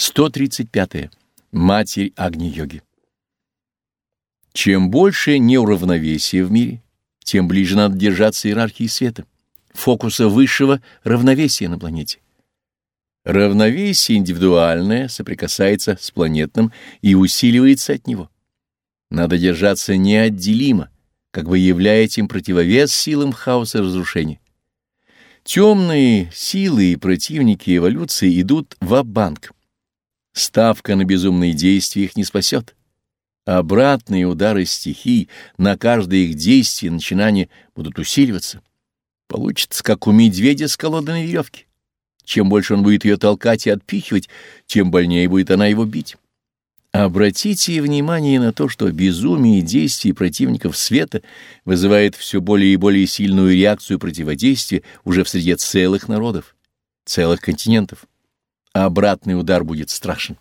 135. -е. Матерь Агни-йоги. Чем больше неуравновесия в мире, тем ближе надо держаться иерархии света, фокуса высшего равновесия на планете. Равновесие индивидуальное соприкасается с планетным и усиливается от него. Надо держаться неотделимо, как бы являя этим противовес силам хаоса и разрушения. Темные силы и противники эволюции идут в банк Ставка на безумные действия их не спасет. Обратные удары стихий на каждое их действие начинание будут усиливаться. Получится, как у медведя с колодой веревки. Чем больше он будет ее толкать и отпихивать, тем больнее будет она его бить. Обратите внимание на то, что безумие действий противников света вызывает все более и более сильную реакцию противодействия уже в среде целых народов, целых континентов. Обратный удар будет страшен.